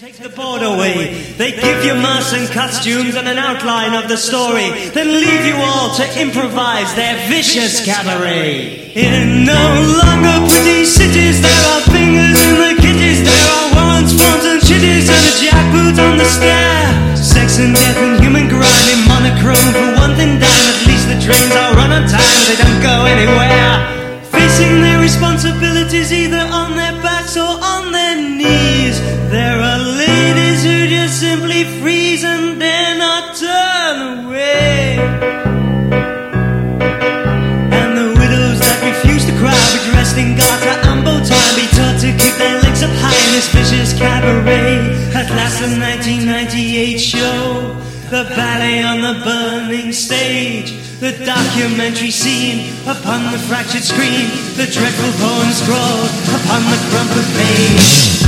Take the board away. They give you masks and costumes and an outline of the story, then leave you all to improvise their vicious cabaret. In no longer pretty cities, there are fingers in the kitties, there are warrants, forms, and chitties, and a jackboot on the stair. Sex and death and human grind in monochrome for one thing dime. At least the trains are run on time, they don't go anywhere. Facing their responsibilities either The 1998 show, the ballet on the burning stage, the documentary scene upon the fractured screen, the dreadful poem scrawled upon the crumpled page.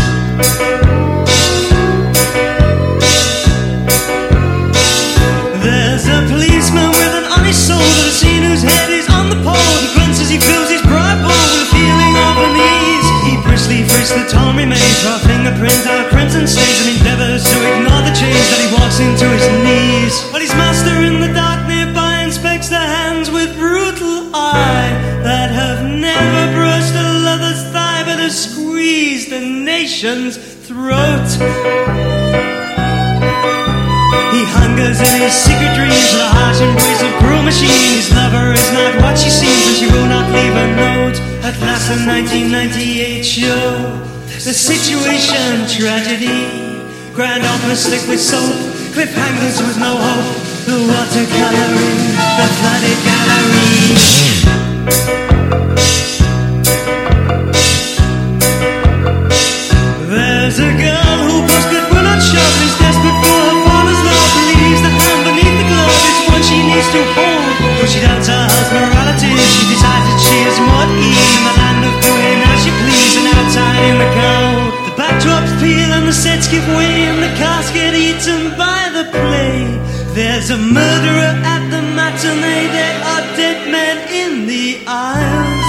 There's a policeman with an honest soul to the scene whose head is on the pole. He grunts as he fills his pride bowl with a feeling of unease. He briskly the torn remains for a fingerprint on a crimson stains and endeavors to ignore the change that he walks into his knees. But his master in the dark nearby inspects the hands with brutal eye that have never brushed a lover's thigh but have squeezed the nation's throat. He hungers in his secret dreams the harsh embrace of cruel machine. His lover is not what she seems, and she will not leave note. At last, the 1998 show, the situation tragedy. Grand opera slick with soap, cliffhangers with no hope. The watercoloring, the flooded gallery. There's a girl who posted will her father's love believes the hand beneath the glove is she needs to hold though she doubts her husband's morality she decides that she is more in the backdrops peel and the sets give way and the cast get eaten by the play there's a murderer at the matinee there are dead men in the aisles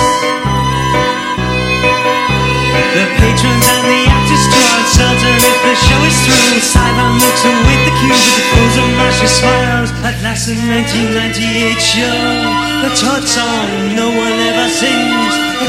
the patrons and the actors draw uncertain if the show is through. Sideline looks await the cue with the pose of mashy smiles. At last, the 1998 show, the Todd song no one ever sings.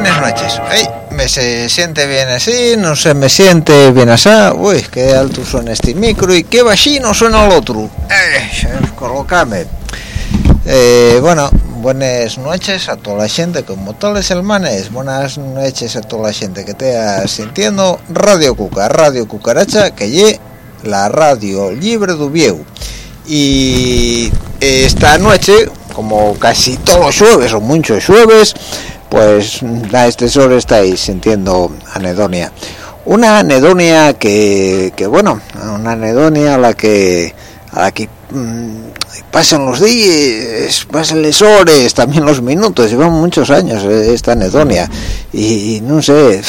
buenas noches. Ay, me se siente bien así, no se me siente bien así. Uy, qué alto suena este micro y qué bajino suena el otro. Eh, colocame. Eh, bueno, buenas noches a toda la gente, como tales hermanes. Buenas noches a toda la gente que esté sintiendo Radio Cuca, Radio Cucaracha, que lle la radio libre de Vieu. Y esta noche, como casi todos los jueves o muchos jueves, pues a estas horas estáis sintiendo anedonia. Una anedonia que, que bueno, una anedonia a la que a la que mm, pasan los días, pasan las horas, también los minutos, llevan muchos años eh, esta anedonia y, no sé,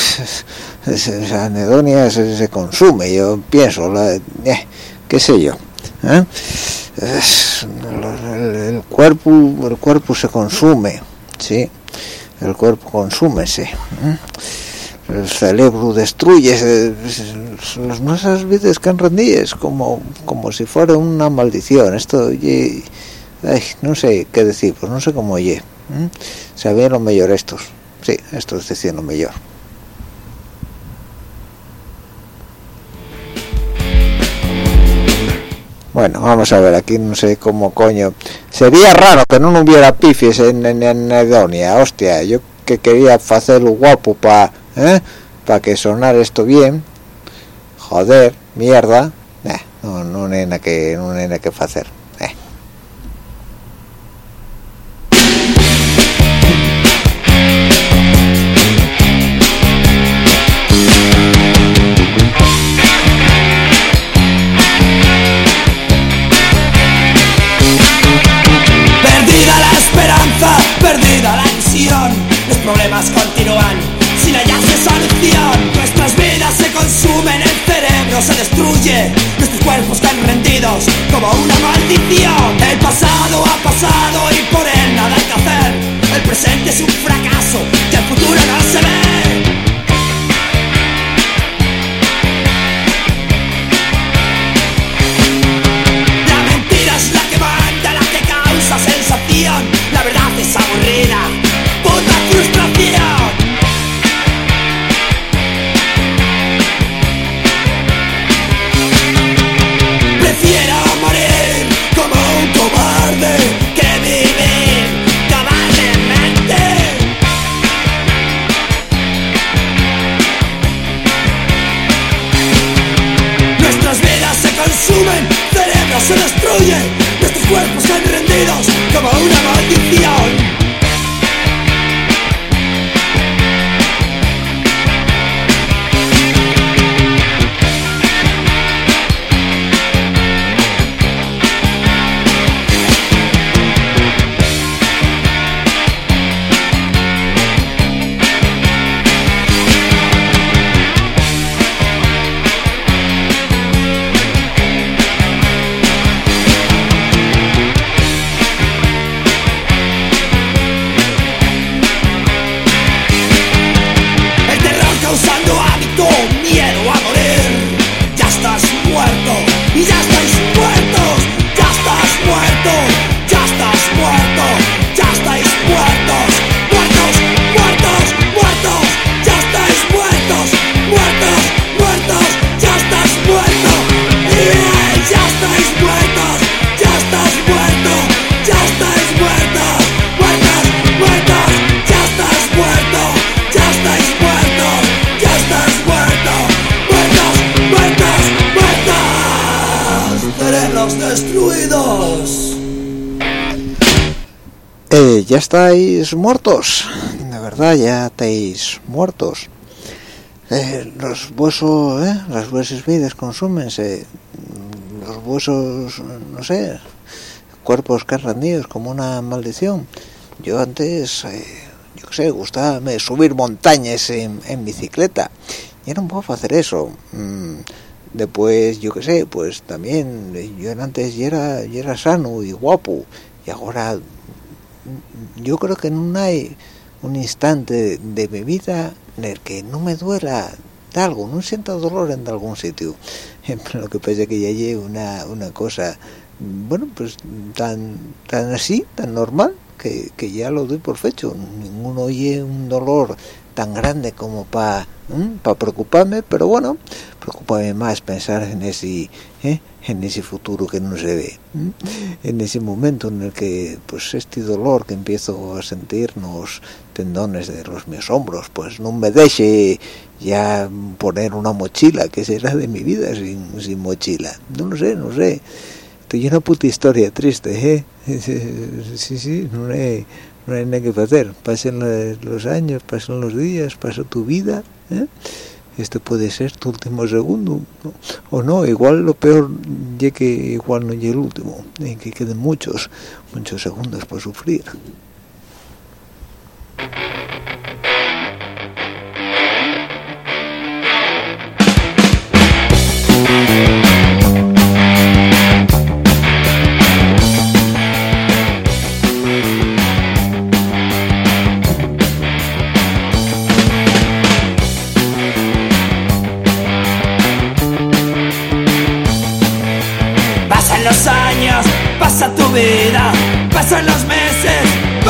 esa anedonia se, se consume, yo pienso, la, eh, qué sé yo. ¿eh? El, el cuerpo el cuerpo se consume, sí, el cuerpo consúmese. ¿eh? el cerebro destruye las nuestras vidas que han rendido es como como si fuera una maldición esto ye- ay, no sé qué decir pues no sé cómo oye ¿eh? sabían lo mejor estos sí estos decían lo mejor Bueno, vamos a ver, aquí no sé cómo coño. Sería raro que no hubiera pifies en, en, en Edonia, hostia. Yo que quería hacerlo guapo para ¿eh? pa que sonara esto bien. Joder, mierda. No, no nada que, no nada que hacer. Muertos, de verdad, ya estáis muertos. Eh, los huesos, eh, las huesas vidas consúmense, los huesos, no sé, cuerpos que han rendido como una maldición. Yo antes, eh, yo qué sé, gustaba subir montañas en, en bicicleta y no puedo hacer eso. Mm, después, yo qué sé, pues también, yo antes ya era, ya era sano y guapo y ahora yo creo que no hay un instante de mi vida en el que no me duela de algo, no siento dolor en algún sitio. Lo que pasa es que ya llevo una, una cosa, bueno, pues tan, tan así, tan normal, que, que ya lo doy por fecho. Ninguno oye un dolor tan grande como para para preocuparme, pero bueno, preocuparme más pensar en ese ¿eh? En ese futuro que no se ve, en ese momento en el que pues este dolor que empiezo a sentir en los tendones de los mis hombros, pues no me deje ya poner una mochila, que será de mi vida sin, mochila, no lo sé, no sé. Estoy una puta historia triste, ¿eh? Sí, sí, no hay, no hay nada que hacer. Pasen los años, pasan los días, pasa tu vida, ¿eh? Esto puede ser tu último segundo, o no, igual lo peor ya que igual no llegue el último, y que queden muchos, muchos segundos por sufrir.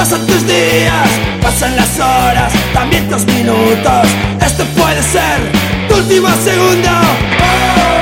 Pasan tus días, pasan las horas, también tus minutos. Esto puede ser tu último segundo. Historia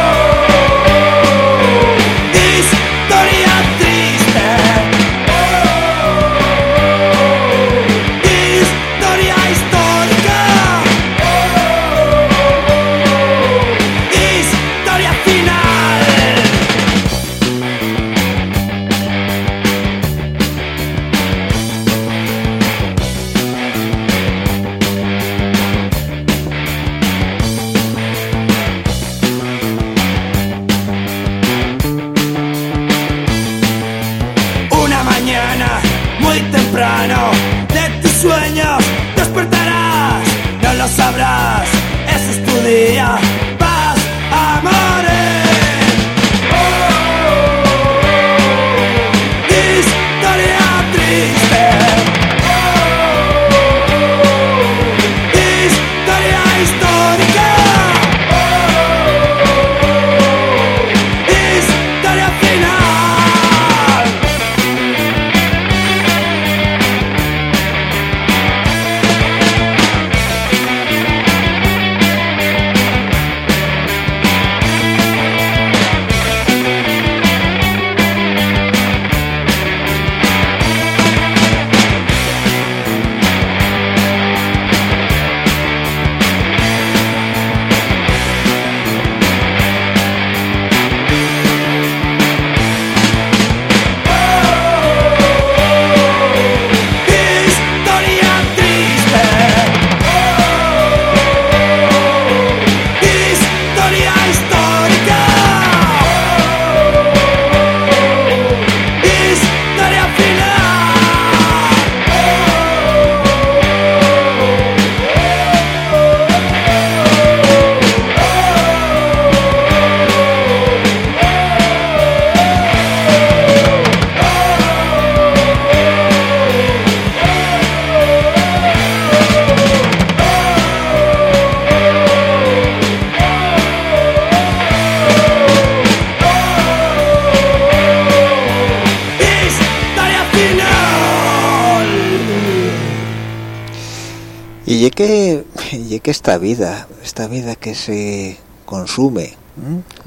esta vida, esta vida que se consume,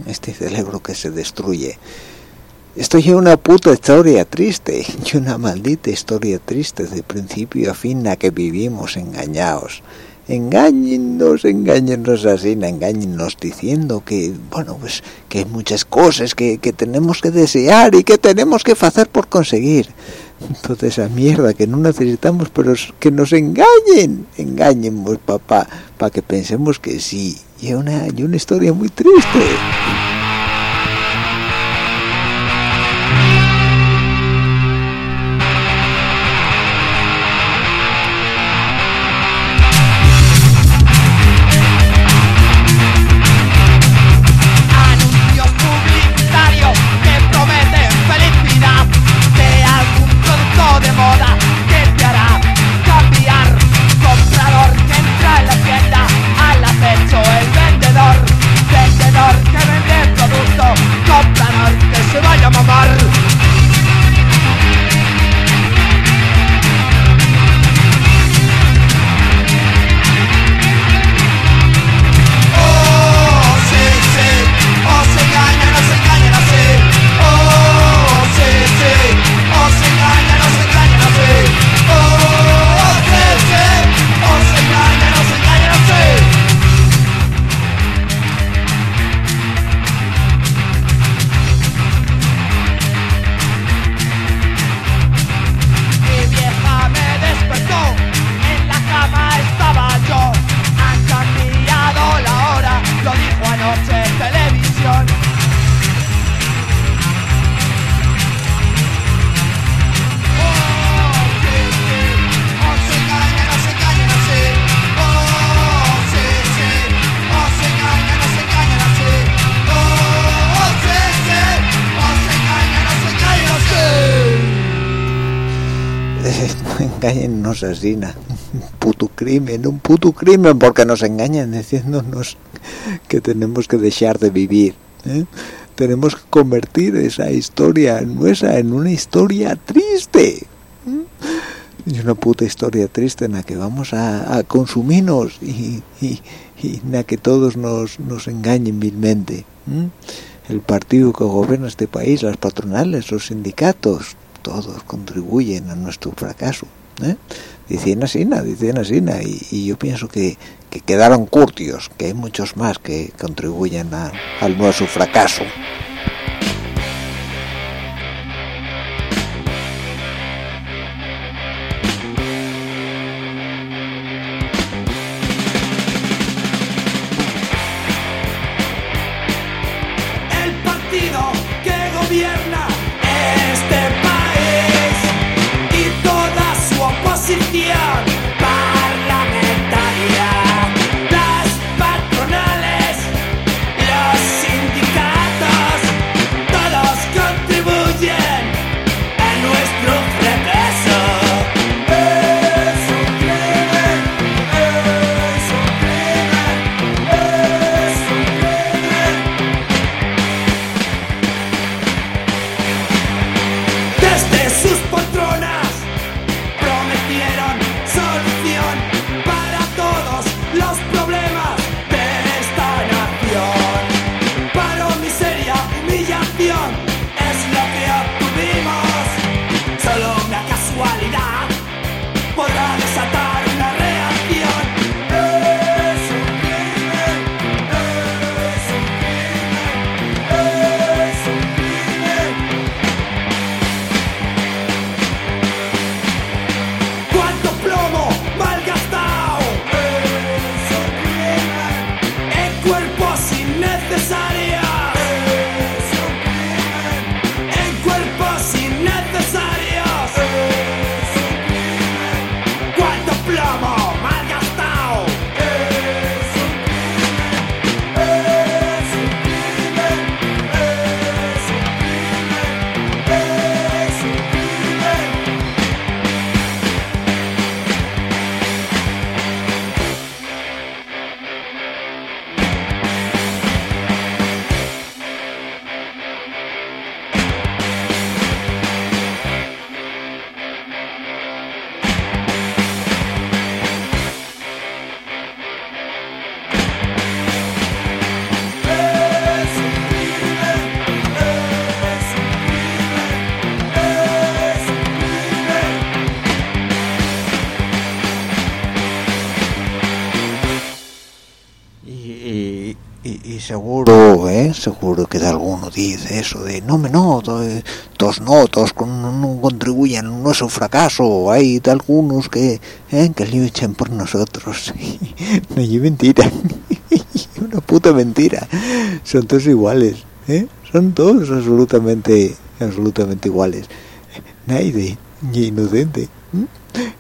este cerebro que se destruye, esto es una puta historia triste, y una maldita historia triste de principio a fin a que vivimos engañados. Engáñennos, engáñennos así, engáñennos diciendo que, bueno, pues que hay muchas cosas que, que tenemos que desear y que tenemos que hacer por conseguir. Toda esa mierda que no necesitamos, pero que nos engañen, pues papá, para que pensemos que sí. Y una, y una historia muy triste. asesina. Un puto crimen, un puto crimen, porque nos engañan diciéndonos que tenemos que dejar de vivir. ¿eh? Tenemos que convertir esa historia nuestra en una historia triste. ¿eh? Y una puta historia triste en la que vamos a, consumirnos y, en la que todos nos, nos engañen vilmente. ¿eh? El partido que gobierna este país, las patronales, los sindicatos, todos contribuyen a nuestro fracaso. ¿eh? Dicen así, dicen así, y, y yo pienso que, que, quedaron curtios, que hay muchos más que contribuyen a, al nuestro fracaso. Seguro, que de alguno dice eso de no me eh, tos notos no, contribuyen a nuestro fracaso, hay de algunos que, ¿eh? que luchan por nosotros. no es mentira, una puta mentira. Son todos iguales, ¿eh? Son todos absolutamente, absolutamente iguales. Nadie ni inocente.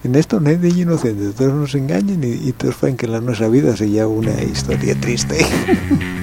En esto nadie es inocente, todos nos engañan y, y todos saben que la nuestra vida sería una historia triste.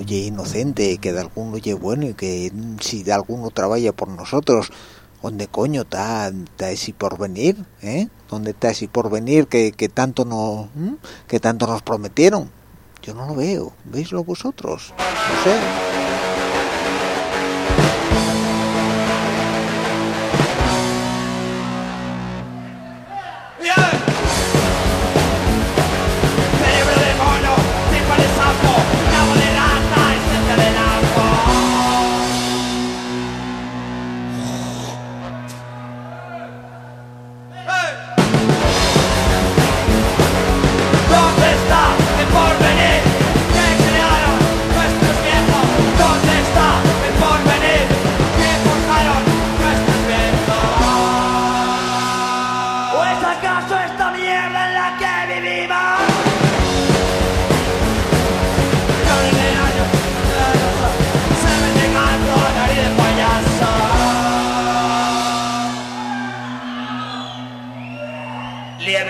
oye inocente, que de alguno oye bueno y que si de alguno trabaja por nosotros, ¿dónde coño está, ese porvenir? ¿Eh? ¿Dónde está ese porvenir que, que tanto no, que tanto nos prometieron? Yo no lo veo, ¿veislo vosotros? No sé.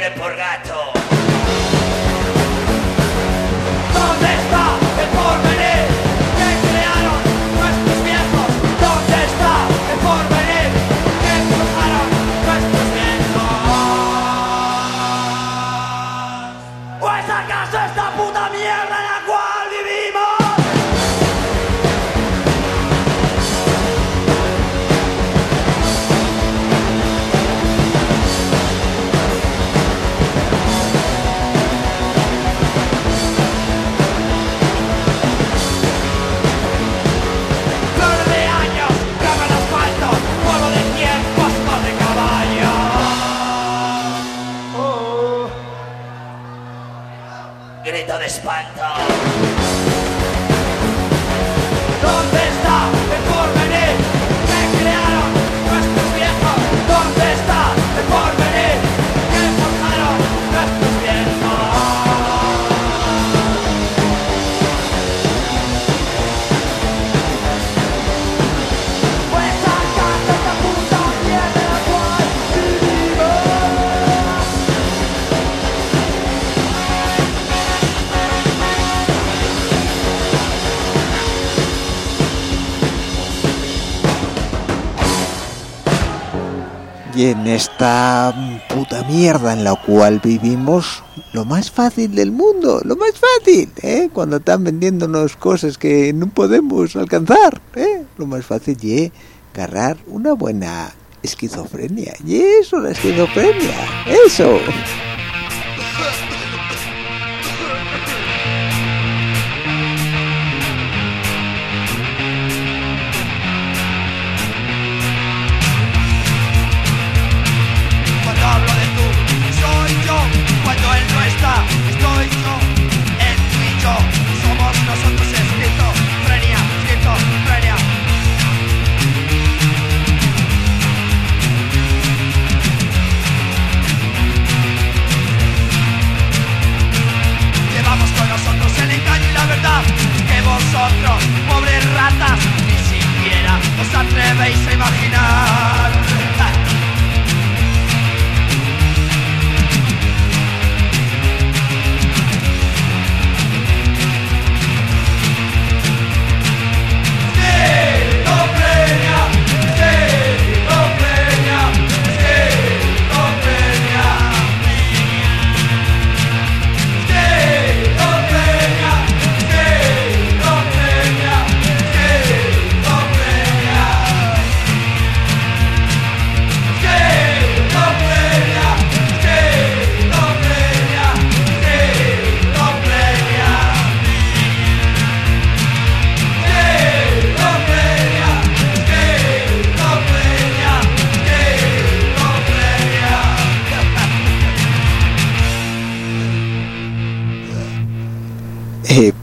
por gato. En esta puta mierda en la cual vivimos, lo más fácil del mundo, lo más fácil, ¿eh? Cuando están vendiéndonos cosas que no podemos alcanzar, ¿eh? Lo más fácil es agarrar una buena esquizofrenia. Y eso, la esquizofrenia, eso.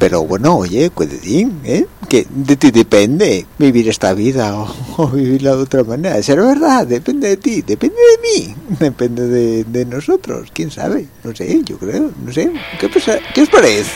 Pero bueno, oye, cuidadín, ¿eh? Que de ti depende vivir esta vida o, o vivirla de otra manera. Será verdad, depende de ti, depende de mí, depende de, de nosotros, quién sabe, no sé, yo creo, no sé. ¿Qué, pasa? ¿Qué os parece?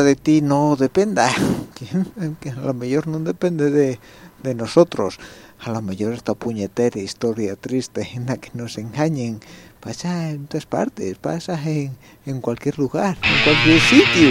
De ti no dependa, que a lo mejor no depende de, de nosotros. A lo mejor esta puñetera historia triste en la que nos engañen pasa en todas partes, pasa en, en cualquier lugar, en cualquier sitio.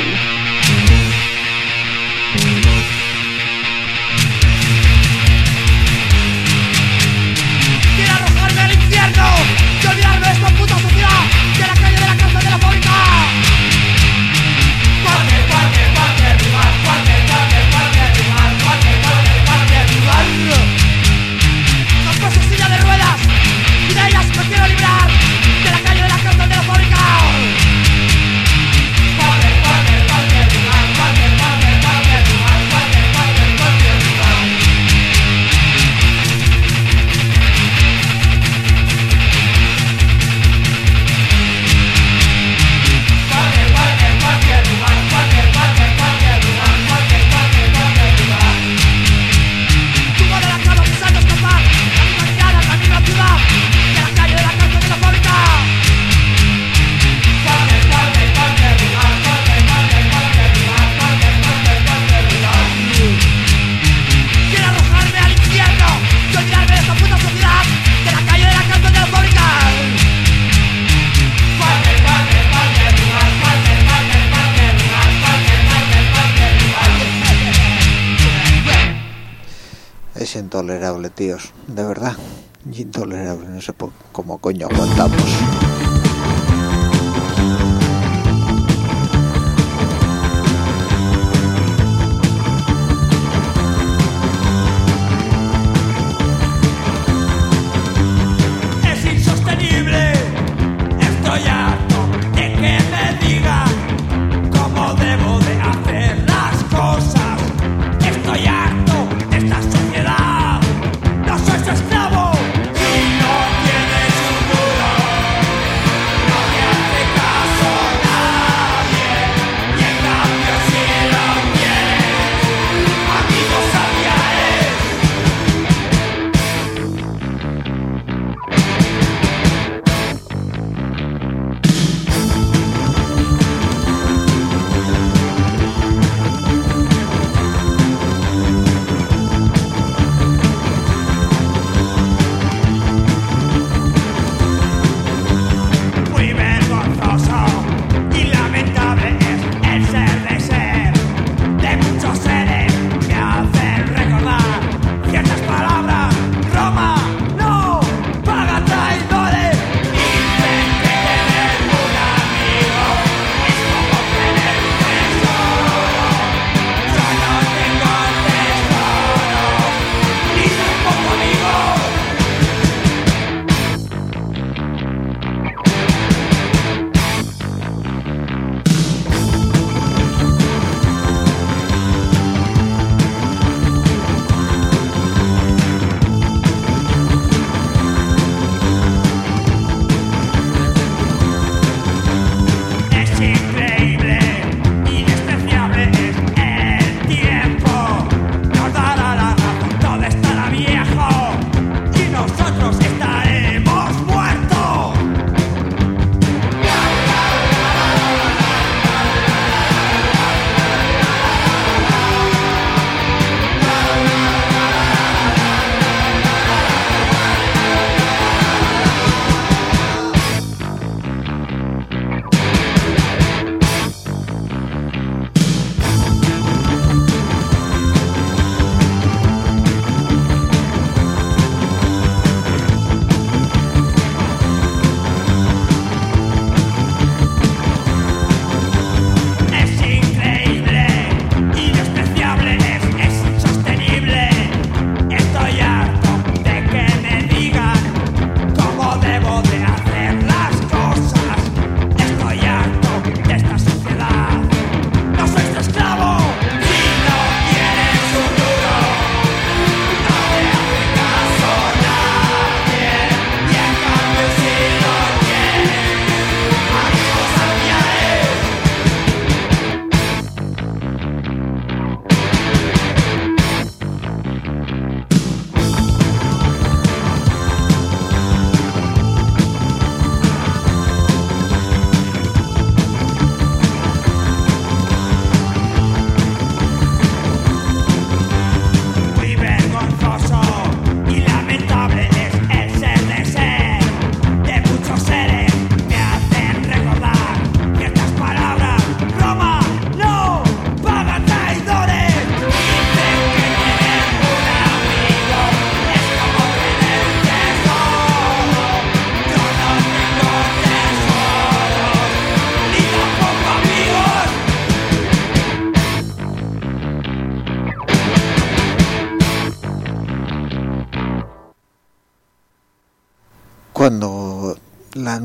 coño, aguantamos.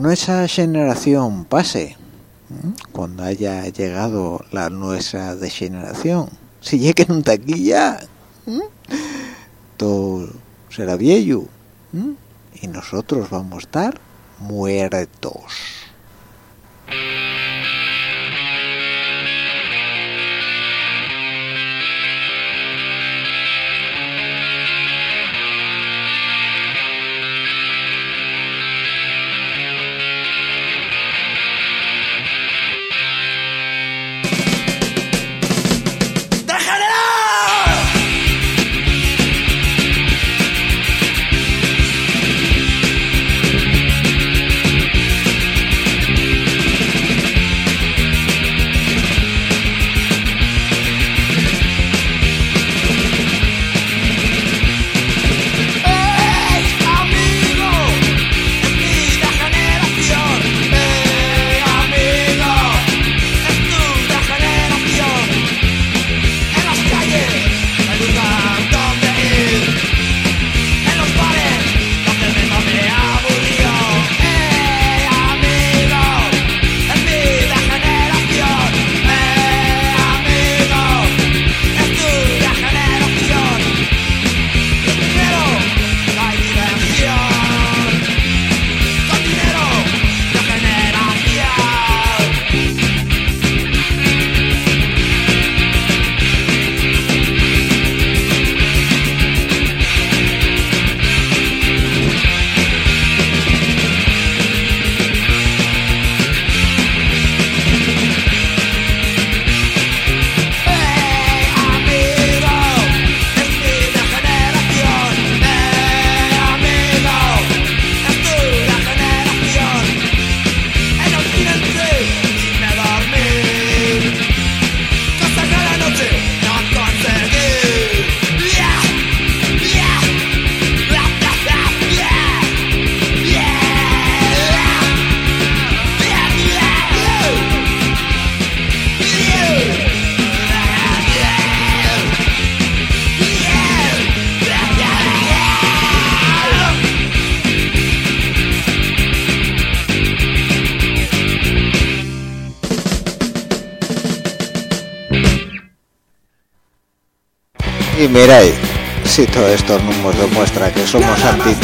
cuando esa generación pase, cuando haya llegado la nuestra degeneración, si lleguen un taquilla, todo será viejo y nosotros vamos a estar muertos. Y mira ahí, si todo esto nos demuestra que somos anti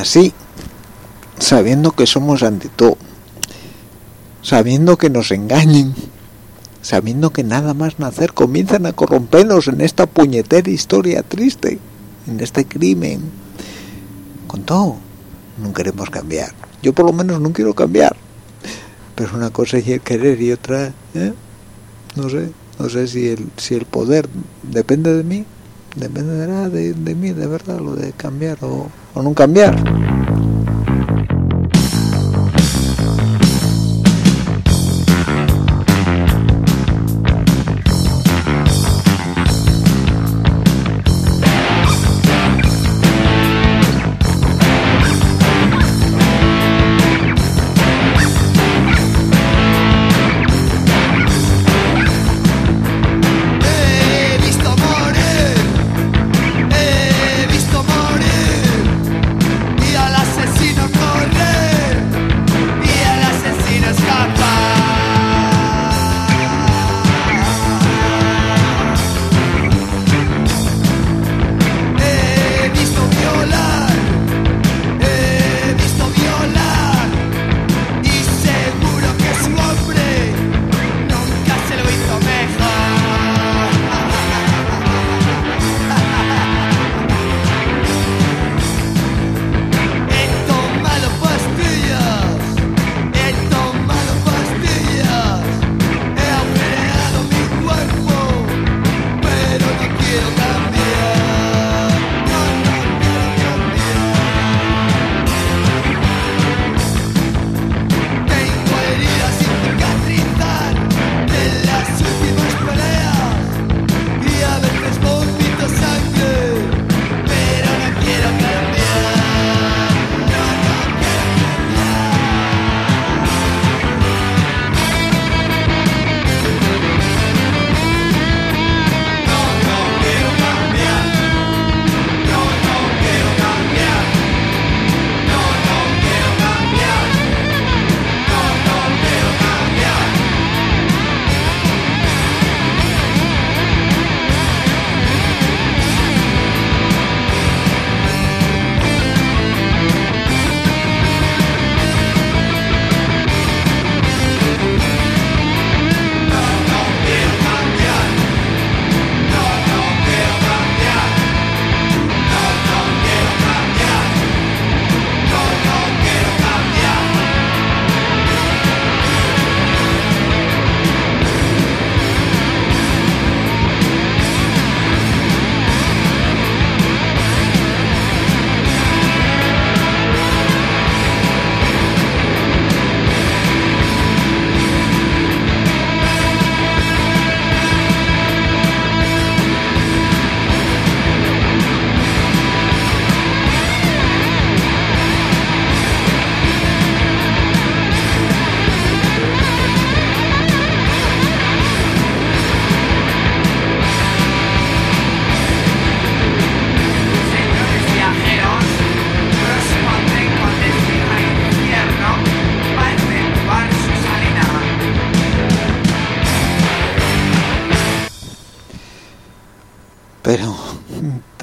así, sabiendo que somos ante todo, sabiendo que nos engañen, sabiendo que nada más nacer comienzan a corrompernos en esta puñetera historia triste, en este crimen, con todo, no queremos cambiar. Yo por lo menos no quiero cambiar. Pero una cosa es querer y otra, ¿eh? no sé, no sé si el, si el poder depende de mí, dependerá de, mí, de verdad, lo de cambiar o, o no cambiar.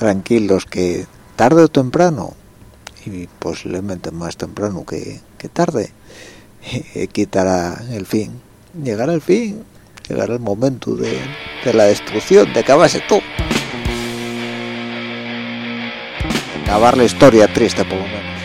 Tranquilos que tarde o temprano y posiblemente más temprano que, que tarde quitará el fin. Llegará el fin llegará el momento de, de la destrucción de acabarse todo. Acabar la historia triste por lo menos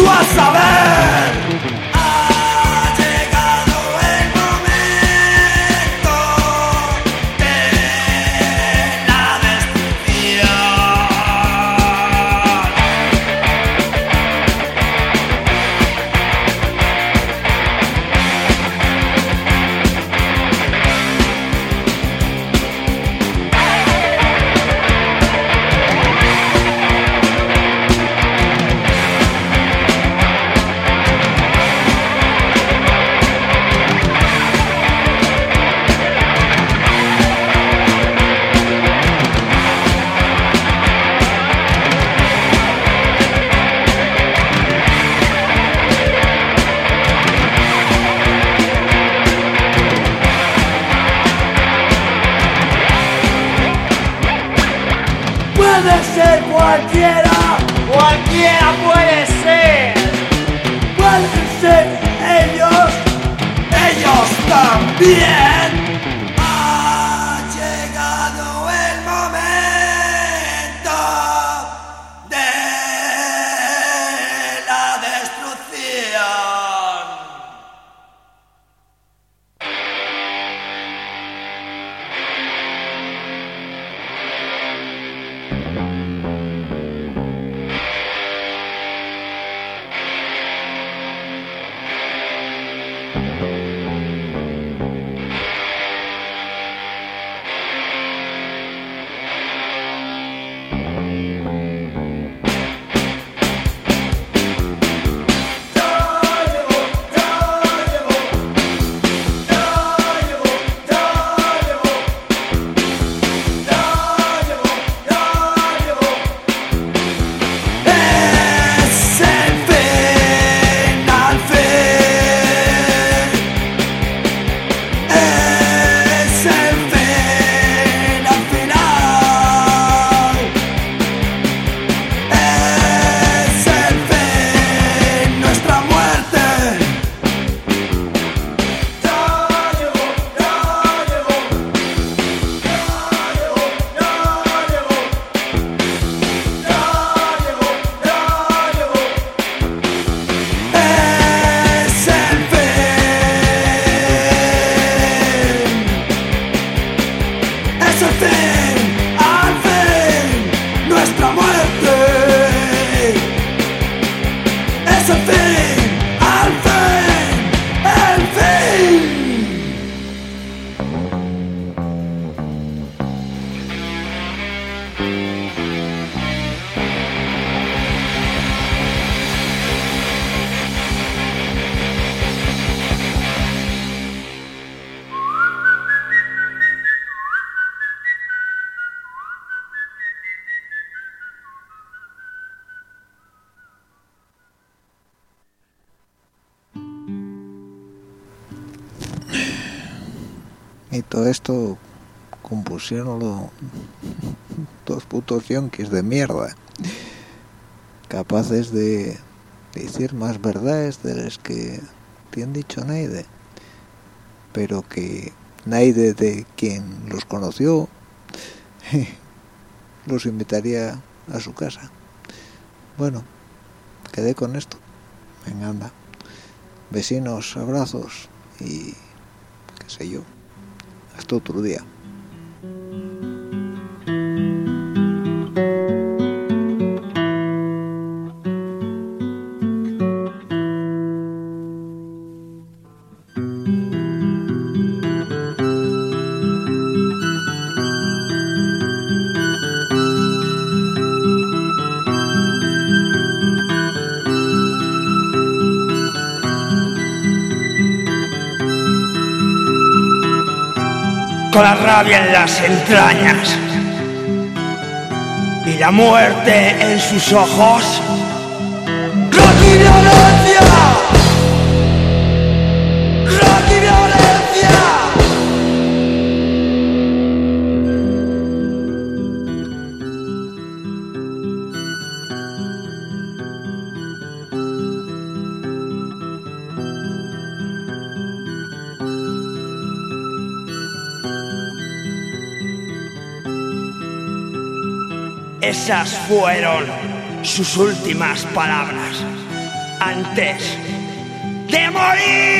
tua salada. Y todo esto compusieronlo dos putos yonkis de mierda capaces de decir más verdades de las que te han dicho Naide pero que Naide de quien los conoció los invitaría a su casa. Bueno quedé con esto. Venga anda. Vecinos abrazos y qué sé yo hasta otro día la rabia en las entrañas y la muerte en sus ojos. Esas fueron sus últimas palabras antes de morir.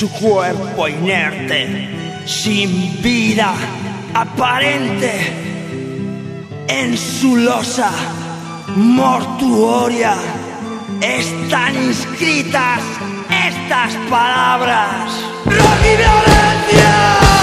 Su cuerpo inerte, sin vida aparente, en su losa mortuoria están inscritas estas palabras. ¡Rock violencia!